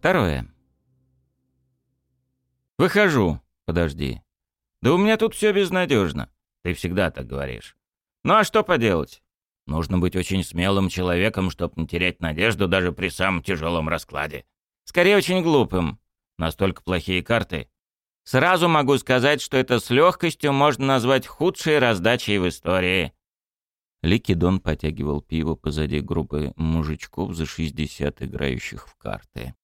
Второе. Выхожу. Подожди. Да у меня тут все безнадежно. Ты всегда так говоришь. Ну а что поделать? Нужно быть очень смелым человеком, чтобы не терять надежду даже при самом тяжелом раскладе. Скорее, очень глупым. Настолько плохие карты. Сразу могу сказать, что это с легкостью можно назвать худшей раздачей в истории. Ликидон потягивал пиво позади группы мужичков за 60 играющих в карты.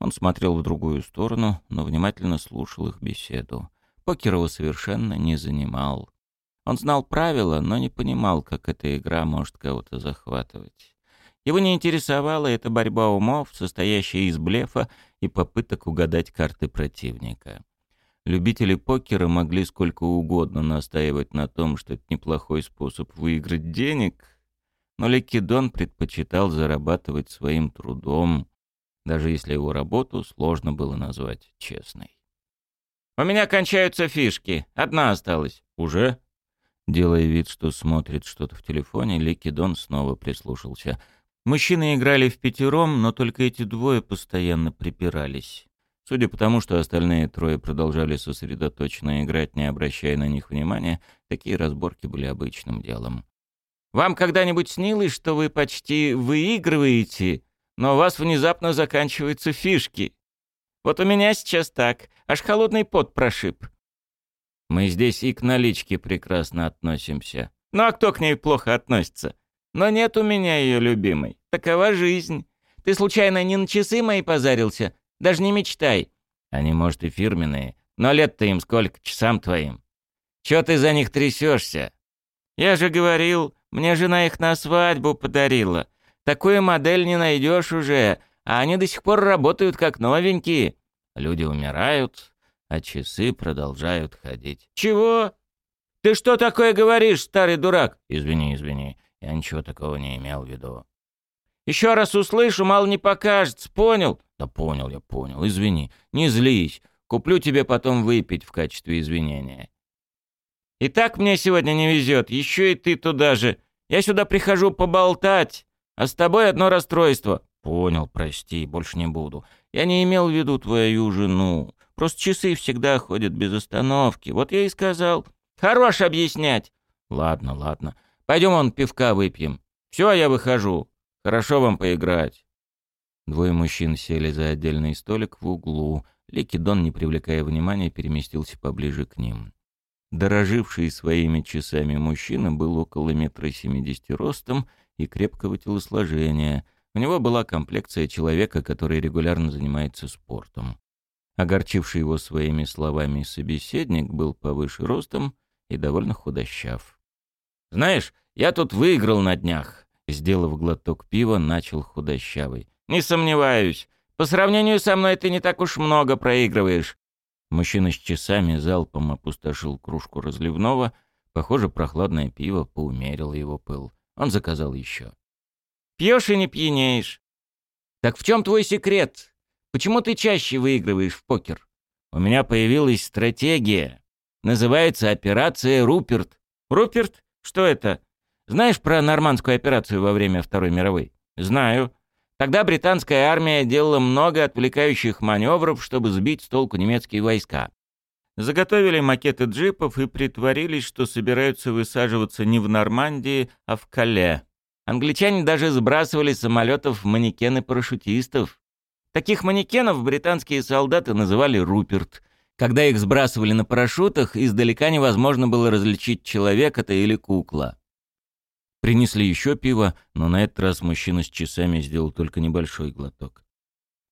Он смотрел в другую сторону, но внимательно слушал их беседу. Покер его совершенно не занимал. Он знал правила, но не понимал, как эта игра может кого-то захватывать. Его не интересовала эта борьба умов, состоящая из блефа и попыток угадать карты противника. Любители покера могли сколько угодно настаивать на том, что это неплохой способ выиграть денег, но Ликидон предпочитал зарабатывать своим трудом, даже если его работу сложно было назвать честной. «У меня кончаются фишки. Одна осталась». «Уже?» Делая вид, что смотрит что-то в телефоне, Ликидон снова прислушался. Мужчины играли в пятером, но только эти двое постоянно припирались. Судя по тому, что остальные трое продолжали сосредоточенно играть, не обращая на них внимания, такие разборки были обычным делом. «Вам когда-нибудь снилось, что вы почти выигрываете, но у вас внезапно заканчиваются фишки? Вот у меня сейчас так, аж холодный пот прошиб». «Мы здесь и к наличке прекрасно относимся. Ну а кто к ней плохо относится? Но нет у меня ее любимой. Такова жизнь. Ты случайно не на часы мои позарился?» Даже не мечтай. Они, может, и фирменные, но лет-то им сколько, часам твоим. Чё ты за них трясешься? Я же говорил, мне жена их на свадьбу подарила. Такую модель не найдешь уже, а они до сих пор работают как новенькие. Люди умирают, а часы продолжают ходить. Чего? Ты что такое говоришь, старый дурак? Извини, извини, я ничего такого не имел в виду. Еще раз услышу, мало не покажется, понял? Да понял я, понял. Извини. Не злись. Куплю тебе потом выпить в качестве извинения. И так мне сегодня не везет. Еще и ты туда же. Я сюда прихожу поболтать, а с тобой одно расстройство. Понял, прости, больше не буду. Я не имел в виду твою жену. Просто часы всегда ходят без остановки. Вот я и сказал. Хорош объяснять. Ладно, ладно. Пойдем он пивка выпьем. Все, я выхожу. Хорошо вам поиграть. Двое мужчин сели за отдельный столик в углу. Ликидон, не привлекая внимания, переместился поближе к ним. Дороживший своими часами мужчина был около метра семидесяти ростом и крепкого телосложения. У него была комплекция человека, который регулярно занимается спортом. Огорчивший его своими словами собеседник был повыше ростом и довольно худощав. «Знаешь, я тут выиграл на днях», — сделав глоток пива, начал худощавый. «Не сомневаюсь. По сравнению со мной ты не так уж много проигрываешь». Мужчина с часами залпом опустошил кружку разливного. Похоже, прохладное пиво поумерило его пыл. Он заказал еще. «Пьешь и не пьянеешь. Так в чем твой секрет? Почему ты чаще выигрываешь в покер? У меня появилась стратегия. Называется операция Руперт. Руперт? Что это? Знаешь про нормандскую операцию во время Второй мировой? Знаю. Тогда британская армия делала много отвлекающих маневров, чтобы сбить с толку немецкие войска. Заготовили макеты джипов и притворились, что собираются высаживаться не в Нормандии, а в Кале. Англичане даже сбрасывали с самолетов манекены парашютистов. Таких манекенов британские солдаты называли «Руперт». Когда их сбрасывали на парашютах, издалека невозможно было различить, человек это или кукла. Принесли еще пиво, но на этот раз мужчина с часами сделал только небольшой глоток.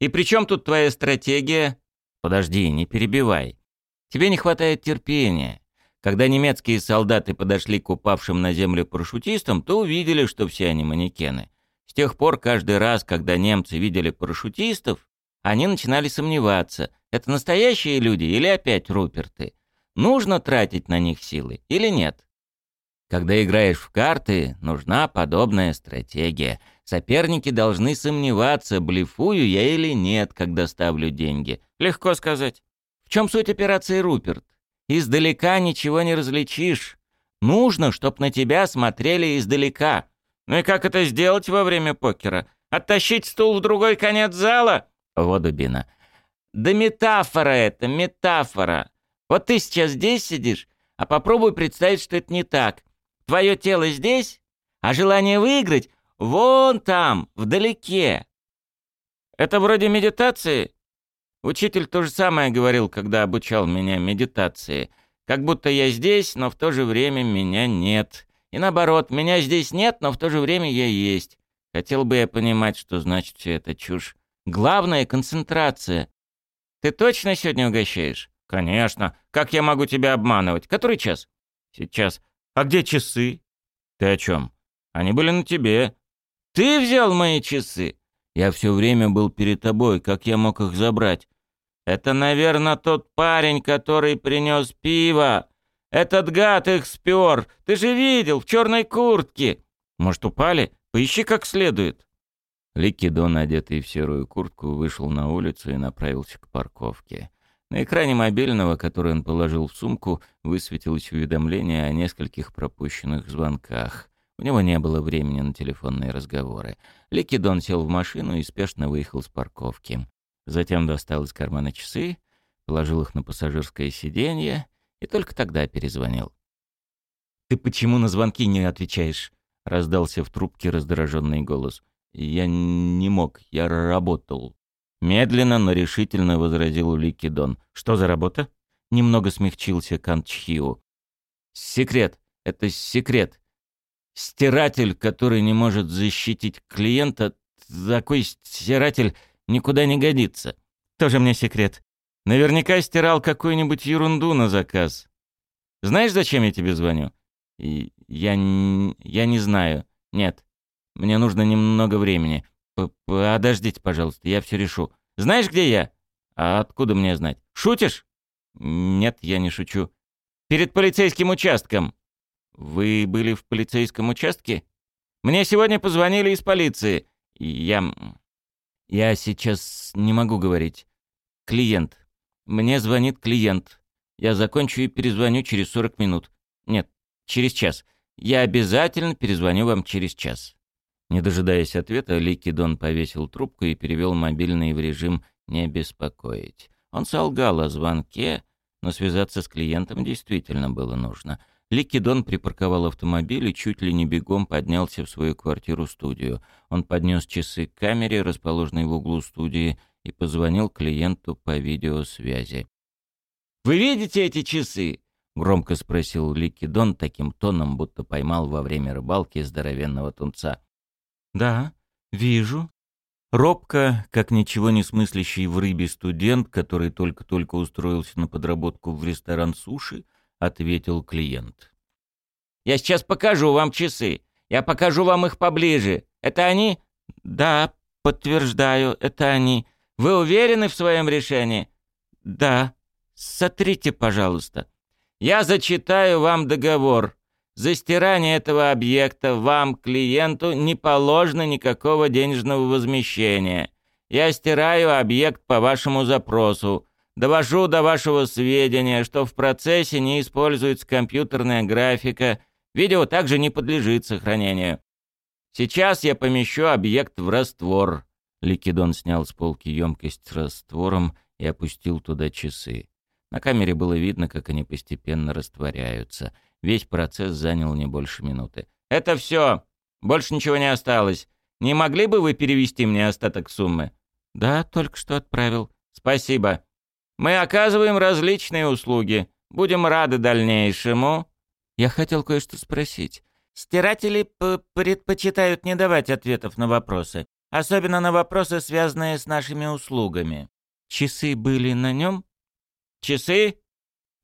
«И при чем тут твоя стратегия?» «Подожди, не перебивай. Тебе не хватает терпения. Когда немецкие солдаты подошли к упавшим на землю парашютистам, то увидели, что все они манекены. С тех пор каждый раз, когда немцы видели парашютистов, они начинали сомневаться, это настоящие люди или опять Руперты. Нужно тратить на них силы или нет? Когда играешь в карты, нужна подобная стратегия. Соперники должны сомневаться, блефую я или нет, когда ставлю деньги. Легко сказать. В чем суть операции Руперт? Издалека ничего не различишь. Нужно, чтоб на тебя смотрели издалека. Ну и как это сделать во время покера? Оттащить стул в другой конец зала? Вот дубина. Да метафора это, метафора. Вот ты сейчас здесь сидишь, а попробуй представить, что это не так. Твое тело здесь, а желание выиграть вон там, вдалеке. Это вроде медитации? Учитель то же самое говорил, когда обучал меня медитации. Как будто я здесь, но в то же время меня нет. И наоборот, меня здесь нет, но в то же время я есть. Хотел бы я понимать, что значит все это чушь. Главное — концентрация. Ты точно сегодня угощаешь? Конечно. Как я могу тебя обманывать? Который час? Сейчас. А где часы? Ты о чем? Они были на тебе. Ты взял мои часы? Я все время был перед тобой. Как я мог их забрать? Это, наверное, тот парень, который принес пиво. Этот гад их спер. Ты же видел, в черной куртке. Может, упали? Поищи как следует. Ликидон, одетый в серую куртку, вышел на улицу и направился к парковке. На экране мобильного, который он положил в сумку, высветилось уведомление о нескольких пропущенных звонках. У него не было времени на телефонные разговоры. Ликидон сел в машину и спешно выехал с парковки. Затем достал из кармана часы, положил их на пассажирское сиденье и только тогда перезвонил. «Ты почему на звонки не отвечаешь?» — раздался в трубке раздраженный голос. «Я не мог, я работал». Медленно, но решительно возразил Ликидон. «Что за работа?» Немного смягчился Канчхиу. «Секрет. Это секрет. Стиратель, который не может защитить клиента, такой стиратель никуда не годится. Тоже мне секрет. Наверняка стирал какую-нибудь ерунду на заказ. Знаешь, зачем я тебе звоню? Я, я не знаю. Нет. Мне нужно немного времени. Подождите, пожалуйста, я все решу. Знаешь, где я? А откуда мне знать? Шутишь? Нет, я не шучу. Перед полицейским участком. Вы были в полицейском участке? Мне сегодня позвонили из полиции. Я... Я сейчас не могу говорить. Клиент. Мне звонит клиент. Я закончу и перезвоню через 40 минут. Нет, через час. Я обязательно перезвоню вам через час». Не дожидаясь ответа, Ликидон повесил трубку и перевел мобильный в режим «не беспокоить». Он солгал о звонке, но связаться с клиентом действительно было нужно. Ликидон припарковал автомобиль и чуть ли не бегом поднялся в свою квартиру-студию. Он поднес часы к камере, расположенной в углу студии, и позвонил клиенту по видеосвязи. «Вы видите эти часы?» — громко спросил Ликидон таким тоном, будто поймал во время рыбалки здоровенного тунца. «Да, вижу». Робко, как ничего не смыслящий в рыбе студент, который только-только устроился на подработку в ресторан суши, ответил клиент. «Я сейчас покажу вам часы. Я покажу вам их поближе. Это они?» «Да, подтверждаю, это они. Вы уверены в своем решении? Да. Сотрите, пожалуйста. Я зачитаю вам договор. За стирание этого объекта вам, клиенту, не положено никакого денежного возмещения. Я стираю объект по вашему запросу. Довожу до вашего сведения, что в процессе не используется компьютерная графика. Видео также не подлежит сохранению. Сейчас я помещу объект в раствор. Ликидон снял с полки емкость с раствором и опустил туда часы. На камере было видно, как они постепенно растворяются. Весь процесс занял не больше минуты. «Это все! Больше ничего не осталось. Не могли бы вы перевести мне остаток суммы?» «Да, только что отправил». «Спасибо. Мы оказываем различные услуги. Будем рады дальнейшему». «Я хотел кое-что спросить. Стиратели предпочитают не давать ответов на вопросы. Особенно на вопросы, связанные с нашими услугами. Часы были на нем? Часы?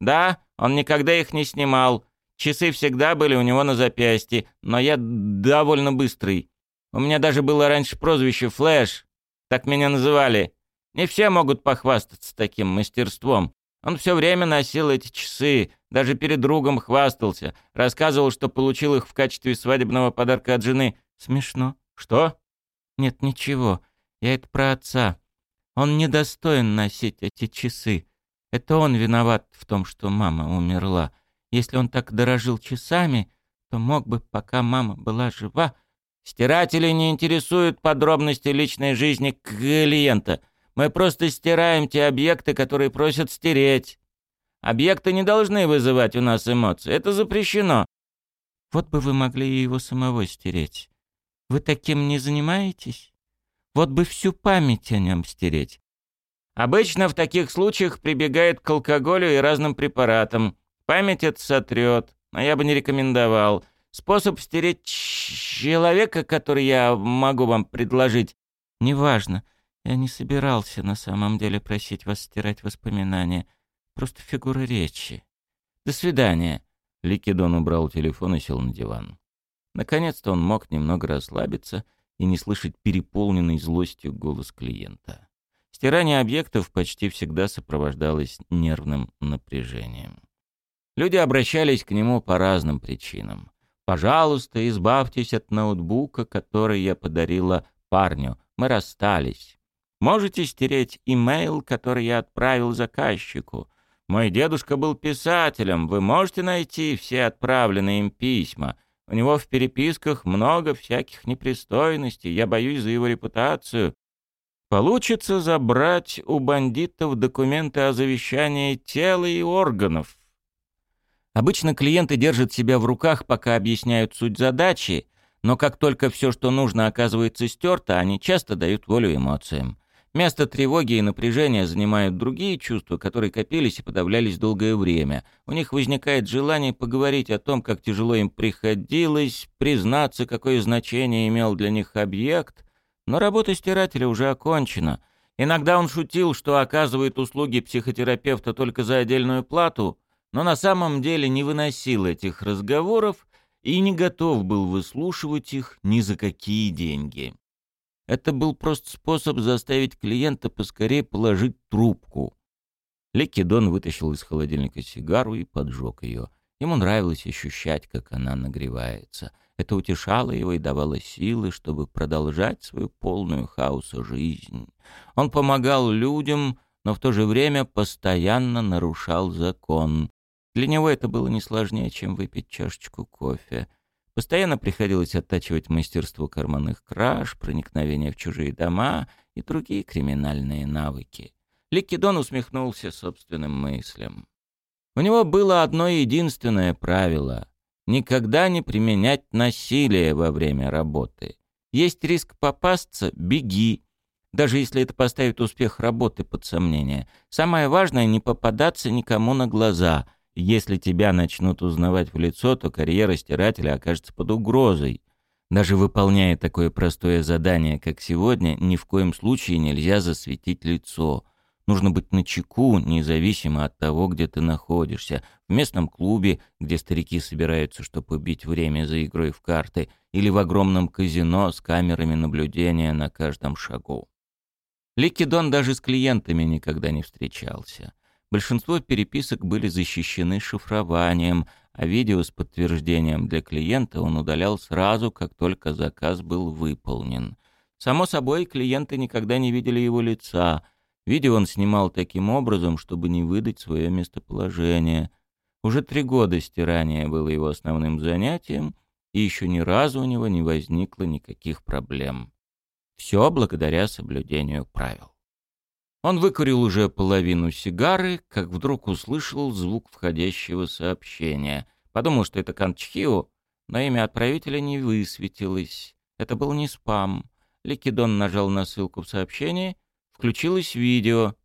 Да, он никогда их не снимал. Часы всегда были у него на запястье, но я довольно быстрый. У меня даже было раньше прозвище «Флэш». Так меня называли. Не все могут похвастаться таким мастерством. Он все время носил эти часы, даже перед другом хвастался. Рассказывал, что получил их в качестве свадебного подарка от жены. Смешно. Что? Нет, ничего. Я это про отца. Он недостоин носить эти часы. Это он виноват в том, что мама умерла. Если он так дорожил часами, то мог бы, пока мама была жива... Стиратели не интересуют подробности личной жизни клиента. Мы просто стираем те объекты, которые просят стереть. Объекты не должны вызывать у нас эмоции. Это запрещено. Вот бы вы могли его самого стереть. Вы таким не занимаетесь? Вот бы всю память о нем стереть. Обычно в таких случаях прибегает к алкоголю и разным препаратам. Память это сотрет, но я бы не рекомендовал. Способ стереть человека, который я могу вам предложить, неважно. Я не собирался на самом деле просить вас стирать воспоминания. Просто фигура речи. До свидания. Ликидон убрал телефон и сел на диван. Наконец-то он мог немного расслабиться и не слышать переполненный злостью голос клиента. Стирание объектов почти всегда сопровождалось нервным напряжением. Люди обращались к нему по разным причинам. «Пожалуйста, избавьтесь от ноутбука, который я подарила парню. Мы расстались. Можете стереть имейл, который я отправил заказчику. Мой дедушка был писателем. Вы можете найти все отправленные им письма. У него в переписках много всяких непристойностей. Я боюсь за его репутацию. Получится забрать у бандитов документы о завещании тела и органов. Обычно клиенты держат себя в руках, пока объясняют суть задачи, но как только все, что нужно, оказывается стерто, они часто дают волю эмоциям. Место тревоги и напряжения занимают другие чувства, которые копились и подавлялись долгое время. У них возникает желание поговорить о том, как тяжело им приходилось, признаться, какое значение имел для них объект. Но работа стирателя уже окончена. Иногда он шутил, что оказывает услуги психотерапевта только за отдельную плату, но на самом деле не выносил этих разговоров и не готов был выслушивать их ни за какие деньги. Это был просто способ заставить клиента поскорее положить трубку. Лекки Дон вытащил из холодильника сигару и поджег ее. Ему нравилось ощущать, как она нагревается. Это утешало его и давало силы, чтобы продолжать свою полную хаоса жизнь. Он помогал людям, но в то же время постоянно нарушал закон. Для него это было не сложнее, чем выпить чашечку кофе. Постоянно приходилось оттачивать мастерство карманных краж, проникновение в чужие дома и другие криминальные навыки. Ликидон усмехнулся собственным мыслям. У него было одно единственное правило — никогда не применять насилие во время работы. Есть риск попасться — беги, даже если это поставит успех работы под сомнение. Самое важное — не попадаться никому на глаза — если тебя начнут узнавать в лицо, то карьера стирателя окажется под угрозой. Даже выполняя такое простое задание, как сегодня, ни в коем случае нельзя засветить лицо. Нужно быть начеку, независимо от того, где ты находишься. В местном клубе, где старики собираются, чтобы убить время за игрой в карты, или в огромном казино с камерами наблюдения на каждом шагу. Ликидон даже с клиентами никогда не встречался. Большинство переписок были защищены шифрованием, а видео с подтверждением для клиента он удалял сразу, как только заказ был выполнен. Само собой, клиенты никогда не видели его лица. Видео он снимал таким образом, чтобы не выдать свое местоположение. Уже три года стирание было его основным занятием, и еще ни разу у него не возникло никаких проблем. Все благодаря соблюдению правил. Он выкурил уже половину сигары, как вдруг услышал звук входящего сообщения. Подумал, что это Канчхио, но имя отправителя не высветилось. Это был не спам. Ликидон нажал на ссылку в сообщении. Включилось видео.